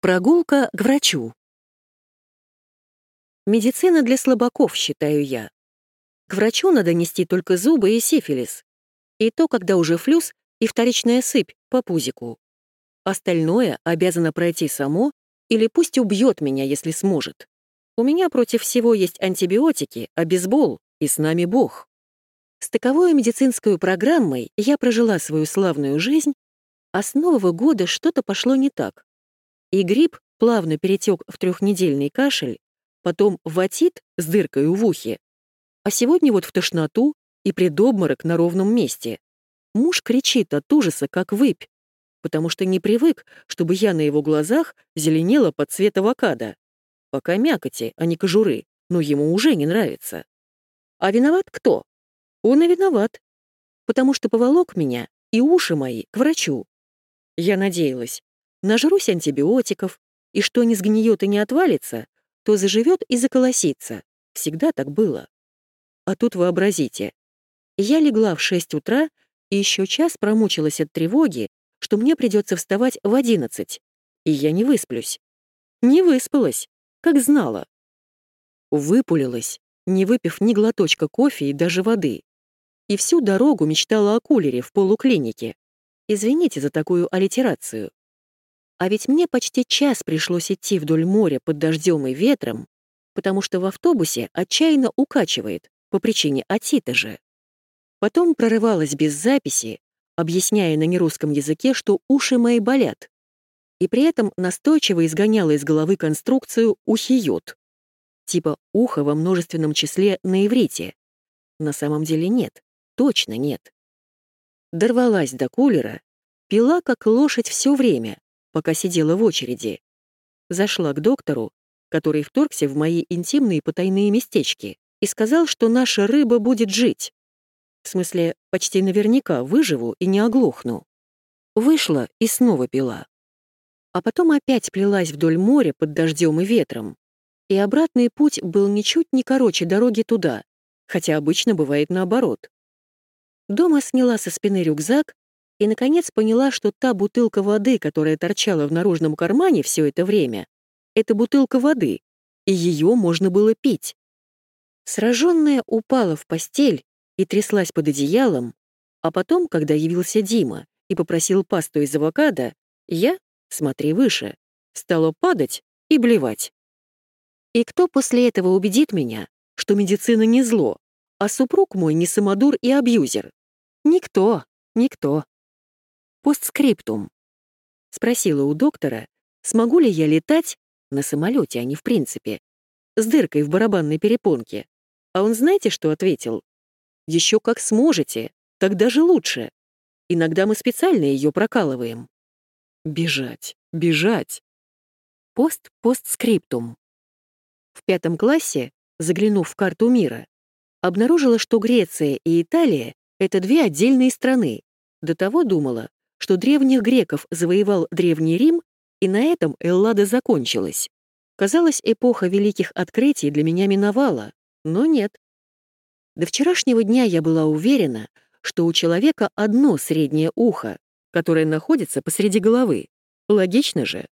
Прогулка к врачу. Медицина для слабаков, считаю я. К врачу надо нести только зубы и сифилис. И то, когда уже флюс и вторичная сыпь по пузику. Остальное обязано пройти само или пусть убьет меня, если сможет. У меня против всего есть антибиотики, обезбол, и с нами Бог. С таковой медицинской программой я прожила свою славную жизнь, а с Нового года что-то пошло не так. И грипп плавно перетек в трехнедельный кашель, потом в отит с дыркой в ухе, а сегодня вот в тошноту и предобморок на ровном месте. Муж кричит от ужаса, как выпь, потому что не привык, чтобы я на его глазах зеленела под цвет авокадо. Пока мякоти, а не кожуры, но ему уже не нравится. А виноват кто? Он и виноват. Потому что поволок меня и уши мои к врачу. Я надеялась, Нажрусь антибиотиков, и что не сгниет и не отвалится, то заживет и заколосится. Всегда так было. А тут вообразите. Я легла в 6 утра и еще час промучилась от тревоги, что мне придется вставать в 11, и я не высплюсь. Не выспалась, как знала. Выпулилась, не выпив ни глоточка кофе и даже воды. И всю дорогу мечтала о кулере в полуклинике. Извините за такую аллитерацию. А ведь мне почти час пришлось идти вдоль моря под дождем и ветром, потому что в автобусе отчаянно укачивает по причине отита же. Потом прорывалась без записи, объясняя на нерусском языке, что уши мои болят, и при этом настойчиво изгоняла из головы конструкцию «ухиот», типа «ухо» во множественном числе на иврите. На самом деле нет, точно нет. Дорвалась до кулера, пила как лошадь все время, пока сидела в очереди. Зашла к доктору, который вторгся в мои интимные потайные местечки, и сказал, что наша рыба будет жить. В смысле, почти наверняка выживу и не оглохну. Вышла и снова пила. А потом опять плелась вдоль моря под дождем и ветром. И обратный путь был ничуть не короче дороги туда, хотя обычно бывает наоборот. Дома сняла со спины рюкзак и, наконец, поняла, что та бутылка воды, которая торчала в наружном кармане все это время, это бутылка воды, и ее можно было пить. Сраженная упала в постель и тряслась под одеялом, а потом, когда явился Дима и попросил пасту из авокадо, я, смотри выше, стала падать и блевать. И кто после этого убедит меня, что медицина не зло, а супруг мой не самодур и абьюзер? Никто, никто. Постскриптум. Спросила у доктора, смогу ли я летать на самолете, а не в принципе, с дыркой в барабанной перепонке. А он знаете, что ответил? Еще как сможете, так даже лучше. Иногда мы специально ее прокалываем. Бежать, бежать. Пост-постскриптум. В пятом классе, заглянув в карту мира, обнаружила, что Греция и Италия — это две отдельные страны. До того думала, что древних греков завоевал Древний Рим, и на этом Эллада закончилась. Казалось, эпоха великих открытий для меня миновала, но нет. До вчерашнего дня я была уверена, что у человека одно среднее ухо, которое находится посреди головы. Логично же.